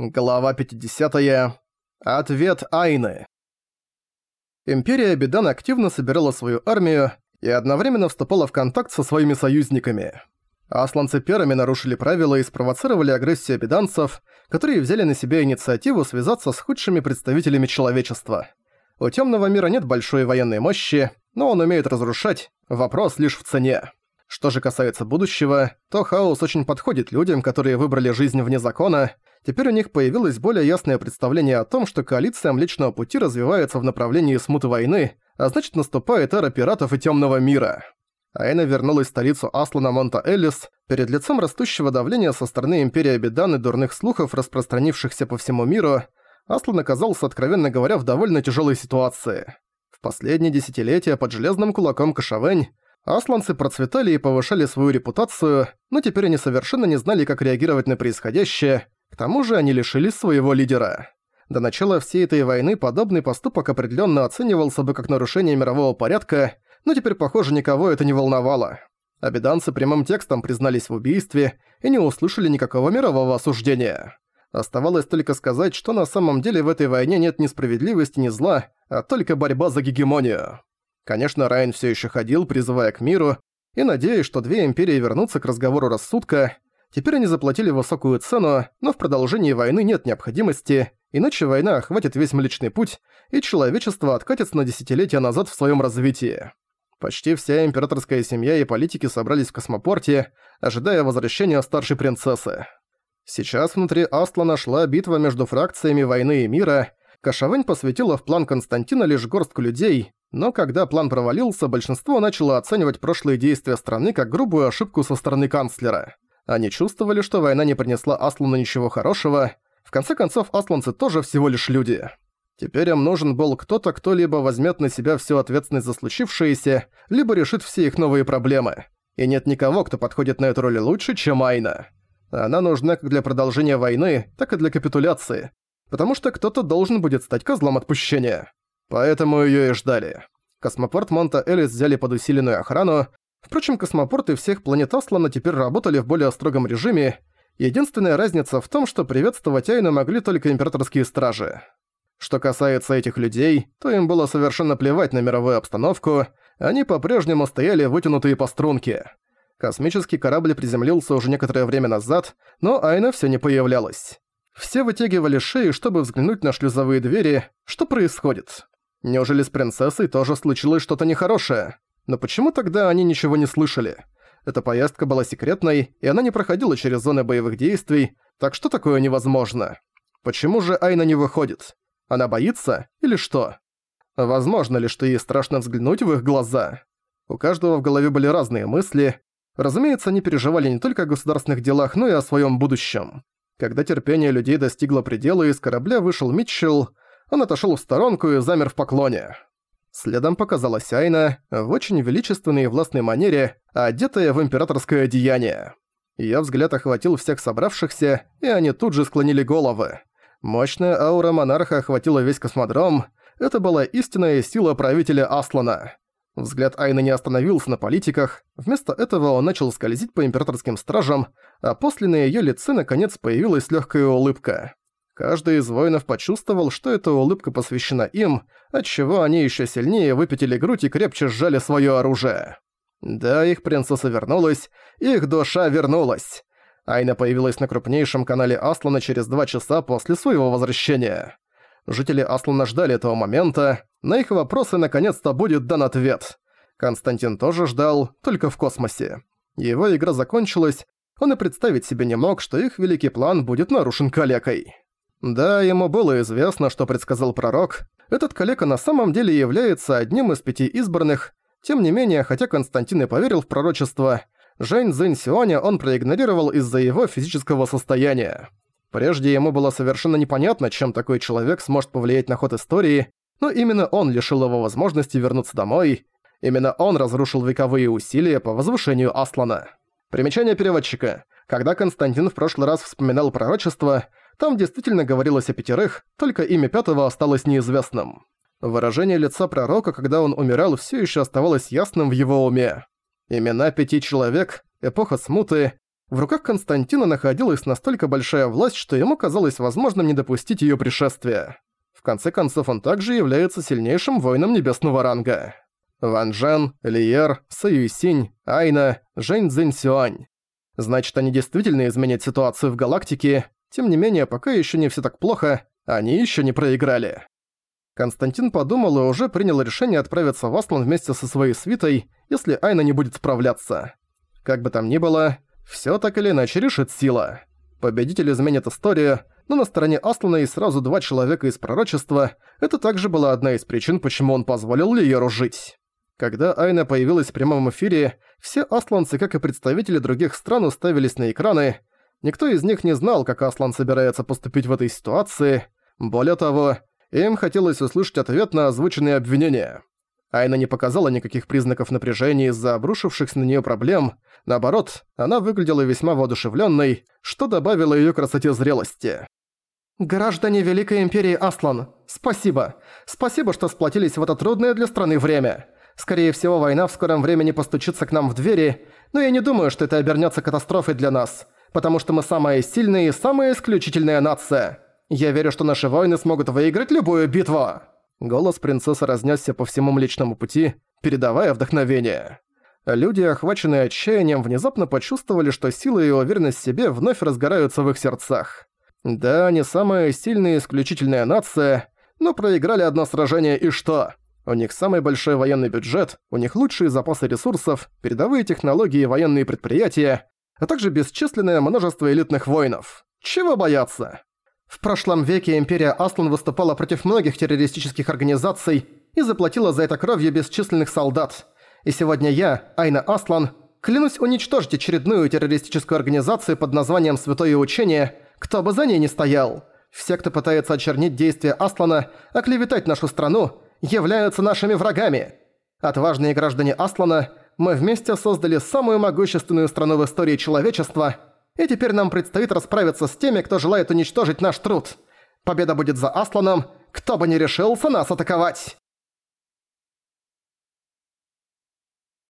Глава 50. Ответ Айны. Империя Бедан активно собирала свою армию и одновременно вступала в контакт со своими союзниками. Асланцы первыми нарушили правила и спровоцировали агрессию беданцев, которые взяли на себя инициативу связаться с худшими представителями человечества. У Тёмного мира нет большой военной мощи, но он умеет разрушать, вопрос лишь в цене. Что же касается будущего, то хаос очень подходит людям, которые выбрали жизнь вне закона, Теперь у них появилось более ясное представление о том, что коалиция Млечного Пути развивается в направлении смуты войны, а значит наступает эра пиратов и темного мира. Айна вернулась в столицу Аслана Монта-Эллис перед лицом растущего давления со стороны Империи Бедан и дурных слухов, распространившихся по всему миру, Аслан оказался, откровенно говоря, в довольно тяжелой ситуации. В последние десятилетия под железным кулаком Кашавэнь асланцы процветали и повышали свою репутацию, но теперь они совершенно не знали, как реагировать на происходящее, к тому же они лишились своего лидера. До начала всей этой войны подобный поступок определенно оценивался бы как нарушение мирового порядка, но теперь, похоже, никого это не волновало. Обиданцы прямым текстом признались в убийстве и не услышали никакого мирового осуждения. Оставалось только сказать, что на самом деле в этой войне нет ни справедливости, ни зла, а только борьба за гегемонию. Конечно, Райан все еще ходил, призывая к миру, и надеясь, что две империи вернутся к разговору рассудка, Теперь они заплатили высокую цену, но в продолжении войны нет необходимости, иначе война охватит весь Млечный Путь, и человечество откатится на десятилетия назад в своем развитии. Почти вся императорская семья и политики собрались в космопорте, ожидая возвращения старшей принцессы. Сейчас внутри Асла нашла битва между фракциями войны и мира. Кашавэнь посвятила в план Константина лишь горстку людей, но когда план провалился, большинство начало оценивать прошлые действия страны как грубую ошибку со стороны канцлера. Они чувствовали, что война не принесла Аслану ничего хорошего. В конце концов, асланцы тоже всего лишь люди. Теперь им нужен был кто-то, кто либо возьмет на себя всю ответственность за случившееся, либо решит все их новые проблемы. И нет никого, кто подходит на эту роль лучше, чем Айна. Она нужна как для продолжения войны, так и для капитуляции. Потому что кто-то должен будет стать козлом отпущения. Поэтому её и ждали. Космопорт Монта-Элис взяли под усиленную охрану, Впрочем, космопорты всех планет Аслана теперь работали в более строгом режиме. Единственная разница в том, что приветствовать Айну могли только императорские стражи. Что касается этих людей, то им было совершенно плевать на мировую обстановку, они по-прежнему стояли вытянутые по струнке. Космический корабль приземлился уже некоторое время назад, но Айна все не появлялась. Все вытягивали шеи, чтобы взглянуть на шлюзовые двери, что происходит. Неужели с принцессой тоже случилось что-то нехорошее? Но почему тогда они ничего не слышали? Эта поездка была секретной, и она не проходила через зоны боевых действий, так что такое невозможно? Почему же Айна не выходит? Она боится или что? Возможно ли, что ей страшно взглянуть в их глаза? У каждого в голове были разные мысли. Разумеется, они переживали не только о государственных делах, но и о своем будущем. Когда терпение людей достигло предела, из корабля вышел Митчелл, он отошел в сторонку и замер в поклоне. Следом показалась Айна в очень величественной и властной манере, одетая в императорское одеяние. Её взгляд охватил всех собравшихся, и они тут же склонили головы. Мощная аура монарха охватила весь космодром. Это была истинная сила правителя Аслана. Взгляд Айны не остановился на политиках, вместо этого он начал скользить по императорским стражам, а после на её лице наконец появилась лёгкая улыбка. Каждый из воинов почувствовал, что эта улыбка посвящена им, отчего они еще сильнее выпятили грудь и крепче сжали свое оружие. Да, их принцесса вернулась, их душа вернулась. Айна появилась на крупнейшем канале Аслана через два часа после своего возвращения. Жители Аслана ждали этого момента, на их вопросы наконец-то будет дан ответ. Константин тоже ждал, только в космосе. Его игра закончилась, он и представить себе не мог, что их великий план будет нарушен калекой. Да, ему было известно, что предсказал пророк. Этот калека на самом деле является одним из пяти избранных. Тем не менее, хотя Константин и поверил в пророчество, Жень Цзинь Сюаня он проигнорировал из-за его физического состояния. Прежде ему было совершенно непонятно, чем такой человек сможет повлиять на ход истории, но именно он лишил его возможности вернуться домой. Именно он разрушил вековые усилия по возвышению Аслана. Примечание переводчика. Когда Константин в прошлый раз вспоминал пророчество, там действительно говорилось о пятерых, только имя пятого осталось неизвестным. Выражение лица пророка, когда он умирал, все еще оставалось ясным в его уме. Имена пяти человек, эпоха смуты, В руках Константина находилась настолько большая власть, что ему казалось возможным не допустить её пришествия. В конце концов, он также является сильнейшим воином небесного ранга. Ван Жен, Лиер, Саюсинь, Айна, Жэнь Цзинь Сюань. Значит, они действительно изменят ситуацию в галактике, тем не менее, пока ещё не всё так плохо, они ещё не проиграли. Константин подумал и уже принял решение отправиться в Аслан вместе со своей свитой, если Айна не будет справляться. Как бы там ни было, всё так или иначе решит сила. Победитель изменит историю, но на стороне Аслана и сразу два человека из пророчества, это также была одна из причин, почему он позволил Лиеру жить. Когда Айна появилась в прямом эфире, все асланцы, как и представители других стран, уставились на экраны. Никто из них не знал, как Аслан собирается поступить в этой ситуации. Более того, им хотелось услышать ответ на озвученные обвинения. Айна не показала никаких признаков напряжения из-за обрушившихся на неё проблем. Наоборот, она выглядела весьма воодушевлённой, что добавило её красоте зрелости. «Граждане Великой Империи Аслан, спасибо! Спасибо, что сплотились в это трудное для страны время. Скорее всего, война в скором времени постучится к нам в двери, но я не думаю, что это обернется катастрофой для нас, потому что мы самая сильная и самая исключительная нация. Я верю, что наши воины смогут выиграть любую битву!» Голос принцессы разнесся по всему Млечному Пути, передавая вдохновение. Люди, охваченные отчаянием, внезапно почувствовали, что сила и уверенность в себе вновь разгораются в их сердцах. Да, они самая сильная и исключительная нация, но проиграли одно сражение и что? У них самый большой военный бюджет, у них лучшие запасы ресурсов, передовые технологии и военные предприятия, а также бесчисленное множество элитных воинов. Чего бояться? В прошлом веке Империя Аслан выступала против многих террористических организаций и заплатила за это кровью бесчисленных солдат. И сегодня я, Айна Аслан, клянусь уничтожить очередную террористическую организацию под названием «Святое учение», кто бы за ней ни стоял. Все, кто пытается очернить действия Аслана, оклеветать нашу страну – являются нашими врагами. Отважные граждане Аслана, мы вместе создали самую могущественную страну в истории человечества, и теперь нам предстоит расправиться с теми, кто желает уничтожить наш труд. Победа будет за Асланом, кто бы ни решился нас атаковать.